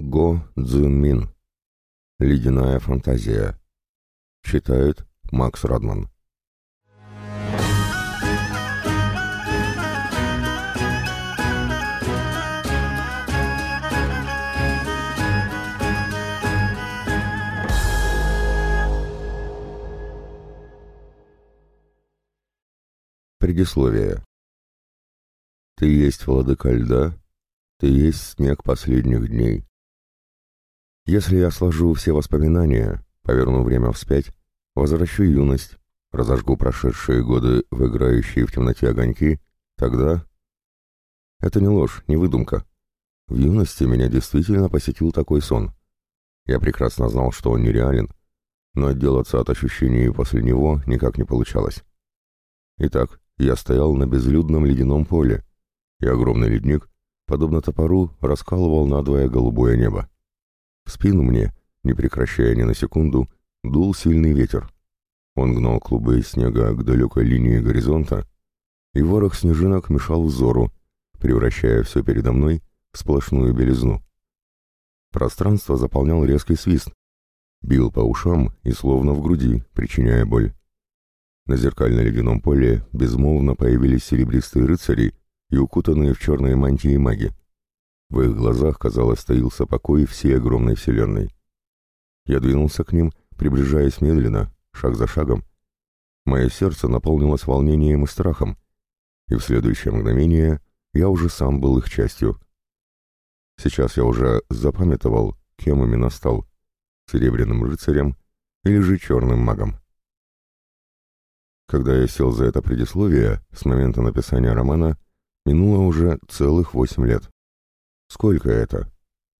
Го Цзюнмин. Ледяная фантазия. Читает Макс Радман. Предисловие. Ты есть владыка льда, ты есть снег последних дней. Если я сложу все воспоминания, поверну время вспять, возвращу юность, разожгу прошедшие годы в играющие в темноте огоньки, тогда... Это не ложь, не выдумка. В юности меня действительно посетил такой сон. Я прекрасно знал, что он нереален, но отделаться от ощущений после него никак не получалось. Итак, я стоял на безлюдном ледяном поле, и огромный ледник, подобно топору, раскалывал надвое голубое небо. В спину мне, не прекращая ни на секунду, дул сильный ветер. Он гнал клубы снега к далекой линии горизонта, и ворох снежинок мешал взору, превращая все передо мной в сплошную белизну. Пространство заполнял резкий свист, бил по ушам и словно в груди, причиняя боль. На зеркально-ледяном поле безмолвно появились серебристые рыцари и укутанные в черные мантии маги. В их глазах, казалось, стоился покой всей огромной вселенной. Я двинулся к ним, приближаясь медленно, шаг за шагом. Мое сердце наполнилось волнением и страхом, и в следующее мгновение я уже сам был их частью. Сейчас я уже запамятовал, кем именно стал — серебряным рыцарем или же черным магом. Когда я сел за это предисловие, с момента написания романа, минуло уже целых восемь лет. Сколько это?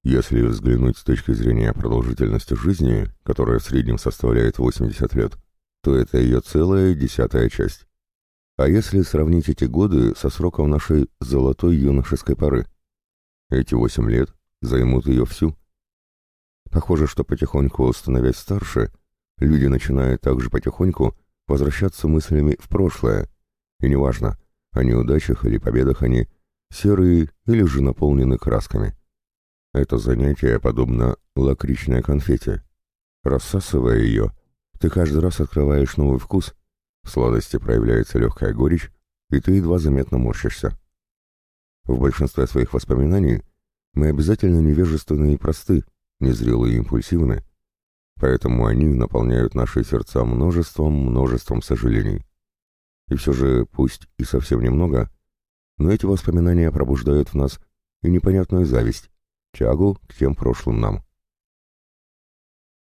Если взглянуть с точки зрения продолжительности жизни, которая в среднем составляет 80 лет, то это ее целая десятая часть. А если сравнить эти годы со сроком нашей золотой юношеской поры? Эти восемь лет займут ее всю. Похоже, что потихоньку, становясь старше, люди начинают также потихоньку возвращаться мыслями в прошлое, и неважно, о неудачах или победах они серые или же наполнены красками. Это занятие подобно лакричной конфете. Рассасывая ее, ты каждый раз открываешь новый вкус, в сладости проявляется легкая горечь, и ты едва заметно морщишься. В большинстве своих воспоминаний мы обязательно невежественны и просты, незрелые и импульсивны, Поэтому они наполняют наши сердца множеством-множеством сожалений. И все же, пусть и совсем немного, но эти воспоминания пробуждают в нас и непонятную зависть, тягу к тем прошлым нам.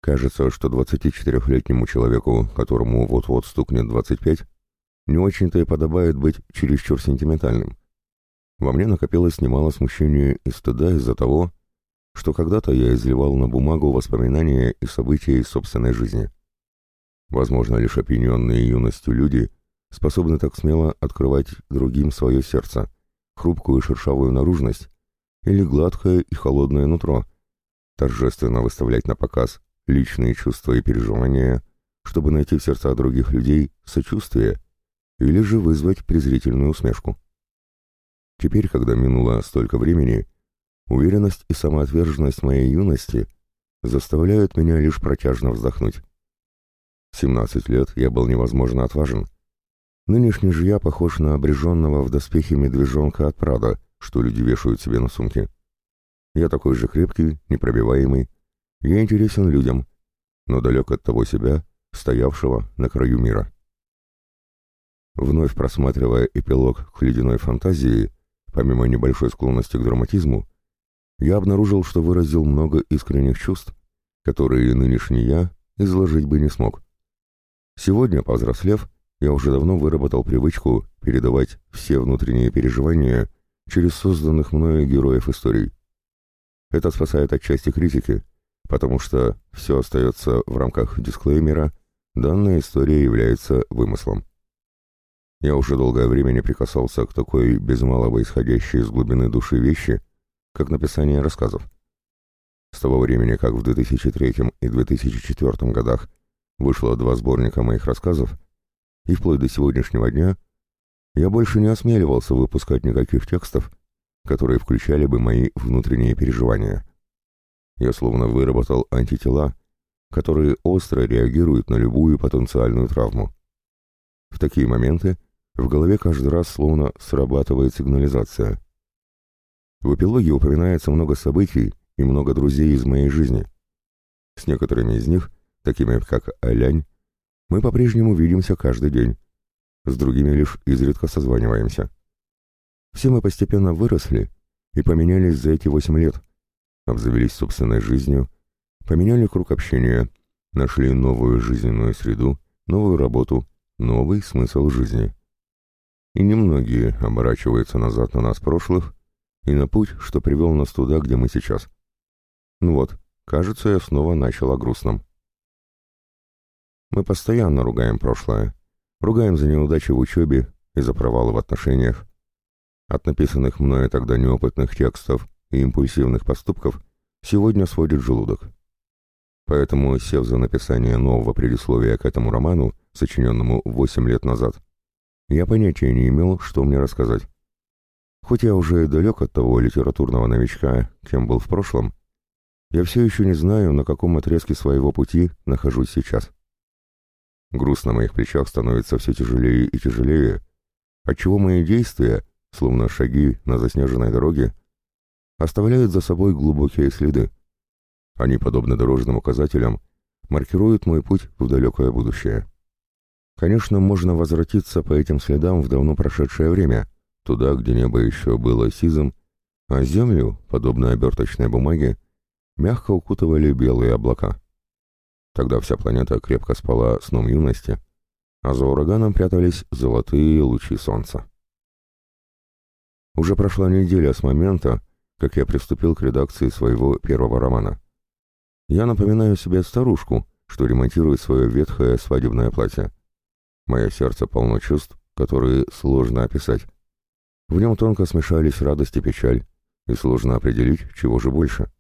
Кажется, что 24-летнему человеку, которому вот-вот стукнет 25, не очень-то и подобает быть чересчур сентиментальным. Во мне накопилось немало смущения и стыда из-за того, что когда-то я изливал на бумагу воспоминания и события из собственной жизни. Возможно, лишь опьяненные юностью люди способны так смело открывать другим свое сердце, хрупкую шершавую наружность или гладкое и холодное нутро, торжественно выставлять на показ личные чувства и переживания, чтобы найти в сердца других людей сочувствие или же вызвать презрительную усмешку. Теперь, когда минуло столько времени, Уверенность и самоотверженность моей юности заставляют меня лишь протяжно вздохнуть. В 17 лет я был невозможно отважен. Нынешний же я похож на обреженного в доспехе медвежонка от Прада, что люди вешают себе на сумке. Я такой же крепкий, непробиваемый. Я интересен людям, но далек от того себя, стоявшего на краю мира. Вновь просматривая эпилог к ледяной фантазии, помимо небольшой склонности к драматизму, я обнаружил, что выразил много искренних чувств, которые нынешний я изложить бы не смог. Сегодня, повзрослев, я уже давно выработал привычку передавать все внутренние переживания через созданных мною героев историй. Это спасает от части критики, потому что все остается в рамках дисклеймера, данная история является вымыслом. Я уже долгое время не прикасался к такой без малого исходящей из глубины души вещи, как написание рассказов. С того времени, как в 2003 и 2004 годах вышло два сборника моих рассказов, и вплоть до сегодняшнего дня, я больше не осмеливался выпускать никаких текстов, которые включали бы мои внутренние переживания. Я словно выработал антитела, которые остро реагируют на любую потенциальную травму. В такие моменты в голове каждый раз словно срабатывает сигнализация. В эпилоге упоминается много событий и много друзей из моей жизни. С некоторыми из них, такими как Алянь, мы по-прежнему видимся каждый день. С другими лишь изредка созваниваемся. Все мы постепенно выросли и поменялись за эти восемь лет, обзавелись собственной жизнью, поменяли круг общения, нашли новую жизненную среду, новую работу, новый смысл жизни. И немногие оборачиваются назад на нас прошлых и на путь, что привел нас туда, где мы сейчас. Ну вот, кажется, я снова начал о грустном. Мы постоянно ругаем прошлое. Ругаем за неудачи в учебе и за провалы в отношениях. От написанных мною тогда неопытных текстов и импульсивных поступков сегодня сводит желудок. Поэтому, сев за написание нового предисловия к этому роману, сочиненному восемь лет назад, я понятия не имел, что мне рассказать. Хоть я уже далек от того литературного новичка, кем был в прошлом, я все еще не знаю, на каком отрезке своего пути нахожусь сейчас. Груз на моих плечах становится все тяжелее и тяжелее, отчего мои действия, словно шаги на заснеженной дороге, оставляют за собой глубокие следы. Они, подобно дорожным указателям, маркируют мой путь в далекое будущее. Конечно, можно возвратиться по этим следам в давно прошедшее время, туда, где небо еще было сизым, а землю, подобно оберточной бумаге, мягко укутывали белые облака. Тогда вся планета крепко спала сном юности, а за ураганом прятались золотые лучи солнца. Уже прошла неделя с момента, как я приступил к редакции своего первого романа. Я напоминаю себе старушку, что ремонтирует свое ветхое свадебное платье. Мое сердце полно чувств, которые сложно описать. В нем тонко смешались радость и печаль, и сложно определить, чего же больше.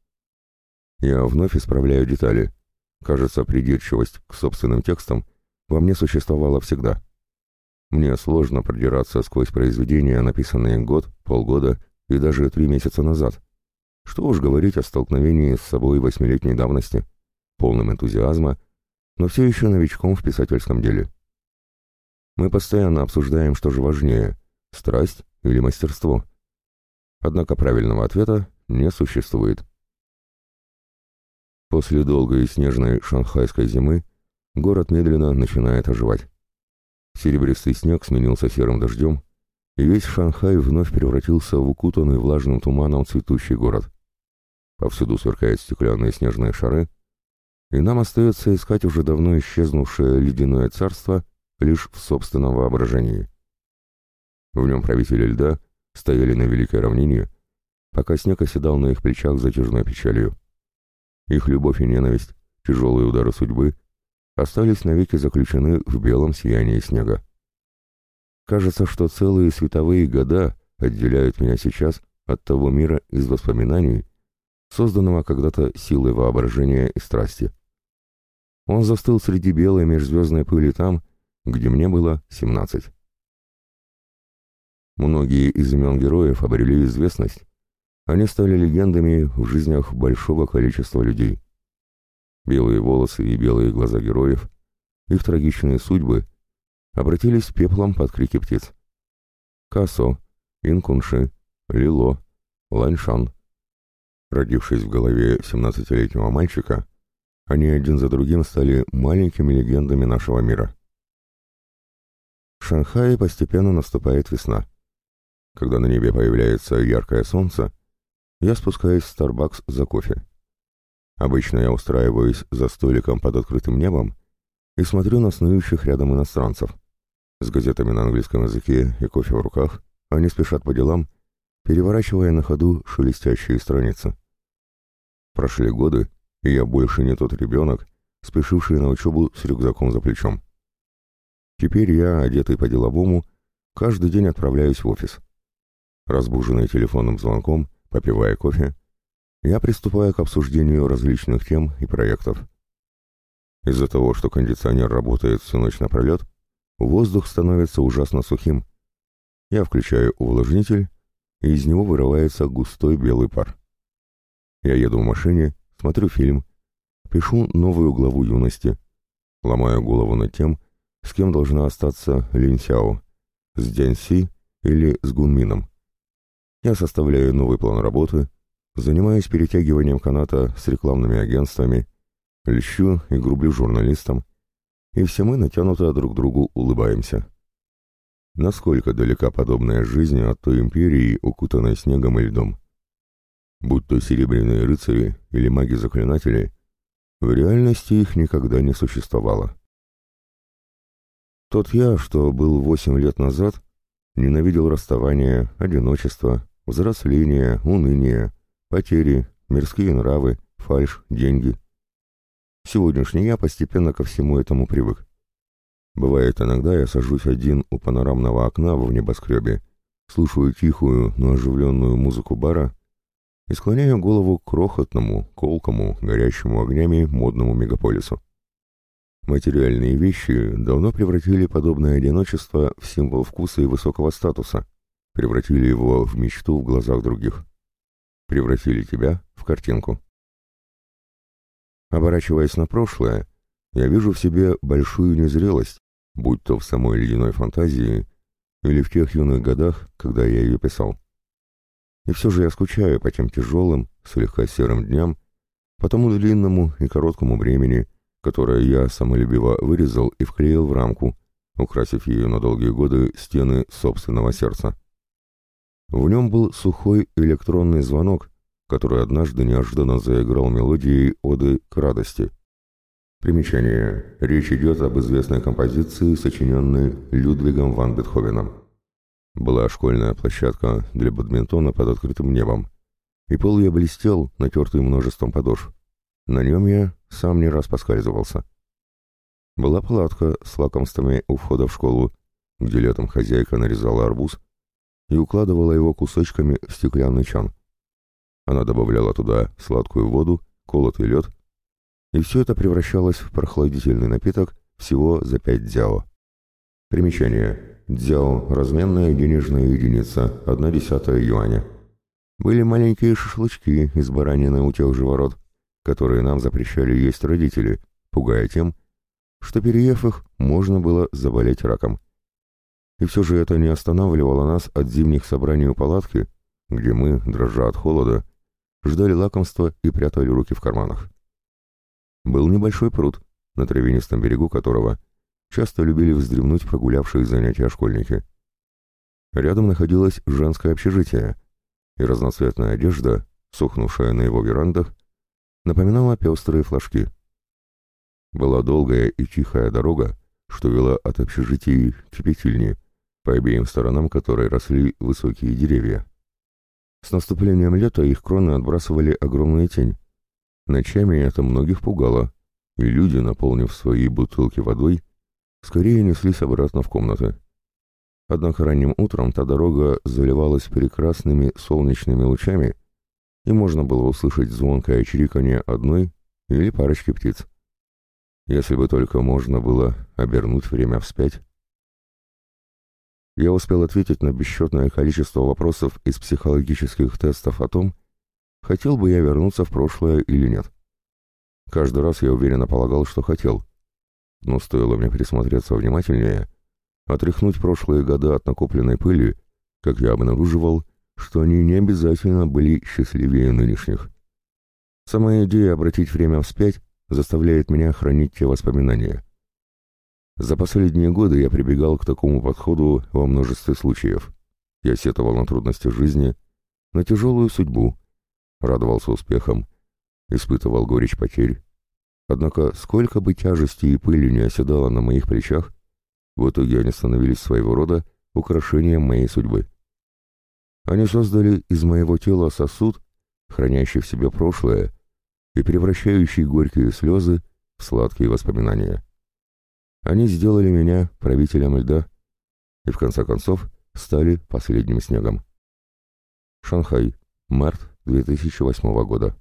Я вновь исправляю детали, Кажется, придирчивость к собственным текстам во мне существовала всегда. Мне сложно продираться сквозь произведения, написанные год, полгода и даже три месяца назад. Что уж говорить о столкновении с собой восьмилетней давности, полным энтузиазма, но все еще новичком в писательском деле. Мы постоянно обсуждаем, что же важнее – страсть или мастерство. Однако правильного ответа не существует. После долгой снежной шанхайской зимы город медленно начинает оживать. Серебристый снег сменился серым дождем, и весь Шанхай вновь превратился в укутанный влажным туманом цветущий город. Повсюду сверкают стеклянные снежные шары, и нам остается искать уже давно исчезнувшее ледяное царство лишь в собственном воображении. В нем правители льда стояли на великой равнине, пока снег оседал на их плечах затяжной печалью. Их любовь и ненависть, тяжелые удары судьбы, остались навеки заключены в белом сиянии снега. Кажется, что целые световые года отделяют меня сейчас от того мира из воспоминаний, созданного когда-то силой воображения и страсти. Он застыл среди белой межзвездной пыли там, где мне было семнадцать. Многие из имен героев обрели известность, они стали легендами в жизнях большого количества людей. Белые волосы и белые глаза героев, их трагичные судьбы обратились пеплом под крики птиц. Касо, Инкунши, Лило, Ланьшан. Родившись в голове 17-летнего мальчика, они один за другим стали маленькими легендами нашего мира. В Шанхае постепенно наступает весна. Когда на небе появляется яркое солнце, я спускаюсь в Starbucks за кофе. Обычно я устраиваюсь за столиком под открытым небом и смотрю на снующих рядом иностранцев. С газетами на английском языке и кофе в руках они спешат по делам, переворачивая на ходу шелестящие страницы. Прошли годы, и я больше не тот ребенок, спешивший на учебу с рюкзаком за плечом. Теперь я, одетый по-деловому, каждый день отправляюсь в офис. Разбуженный телефонным звонком, Попивая кофе, я приступаю к обсуждению различных тем и проектов. Из-за того, что кондиционер работает всю ночь напролет, воздух становится ужасно сухим. Я включаю увлажнитель, и из него вырывается густой белый пар. Я еду в машине, смотрю фильм, пишу новую главу юности, ломаю голову над тем, с кем должна остаться Лин Сяо, с Дянь Си или с Гунмином. Я составляю новый план работы, занимаюсь перетягиванием каната с рекламными агентствами, льщу и грублю журналистам, и все мы натянуто друг другу улыбаемся. Насколько далека подобная жизнь от той империи, укутанной снегом и льдом? Будь то серебряные рыцари или маги-заклинатели, в реальности их никогда не существовало. Тот я, что был восемь лет назад, ненавидел расставание, одиночество, взросление, уныние, потери, мирские нравы, фальшь, деньги. Сегодняшний я постепенно ко всему этому привык. Бывает, иногда я сажусь один у панорамного окна в небоскребе, слушаю тихую, но оживленную музыку бара и склоняю голову к крохотному, колкому, горящему огнями модному мегаполису. Материальные вещи давно превратили подобное одиночество в символ вкуса и высокого статуса, превратили его в мечту в глазах других. Превратили тебя в картинку. Оборачиваясь на прошлое, я вижу в себе большую незрелость, будь то в самой ледяной фантазии или в тех юных годах, когда я ее писал. И все же я скучаю по тем тяжелым, слегка серым дням, по тому длинному и короткому времени, которое я самолюбиво вырезал и вклеил в рамку, украсив ее на долгие годы стены собственного сердца. В нем был сухой электронный звонок, который однажды неожиданно заиграл мелодией оды к радости. Примечание. Речь идет об известной композиции, сочиненной Людвигом ван Бетховеном. Была школьная площадка для бадминтона под открытым небом, и пол я блестел, натертый множеством подошв. На нем я сам не раз поскальзывался. Была палатка с лакомствами у входа в школу, где летом хозяйка нарезала арбуз и укладывала его кусочками в стеклянный чан. Она добавляла туда сладкую воду, колотый лед, и все это превращалось в прохладительный напиток всего за пять дзяо. Примечание. Дзяо – разменная денежная единица, одна десятая юаня. Были маленькие шашлычки из баранины у тех же ворот – которые нам запрещали есть родители, пугая тем, что, переев их, можно было заболеть раком. И все же это не останавливало нас от зимних собраний у палатки, где мы, дрожа от холода, ждали лакомства и прятали руки в карманах. Был небольшой пруд, на травянистом берегу которого часто любили вздремнуть прогулявшие занятия школьники. Рядом находилось женское общежитие, и разноцветная одежда, сохнувшая на его верандах, напоминала пестрые флажки. Была долгая и тихая дорога, что вела от общежитий к петельне, по обеим сторонам которой росли высокие деревья. С наступлением лета их кроны отбрасывали огромную тень. Ночами это многих пугало, и люди, наполнив свои бутылки водой, скорее неслись обратно в комнаты. Однако ранним утром та дорога заливалась прекрасными солнечными лучами, и можно было услышать звонкое чириканье одной или парочки птиц. Если бы только можно было обернуть время вспять. Я успел ответить на бесчетное количество вопросов из психологических тестов о том, хотел бы я вернуться в прошлое или нет. Каждый раз я уверенно полагал, что хотел. Но стоило мне присмотреться внимательнее, отряхнуть прошлые годы от накопленной пыли, как я обнаруживал, что они не обязательно были счастливее нынешних. Сама идея обратить время вспять заставляет меня хранить те воспоминания. За последние годы я прибегал к такому подходу во множестве случаев. Я сетовал на трудности жизни, на тяжелую судьбу, радовался успехам, испытывал горечь потерь. Однако сколько бы тяжести и пыли не оседало на моих плечах, в итоге они становились своего рода украшением моей судьбы. Они создали из моего тела сосуд, хранящий в себе прошлое и превращающий горькие слезы в сладкие воспоминания. Они сделали меня правителем льда и, в конце концов, стали последним снегом. Шанхай, март 2008 года.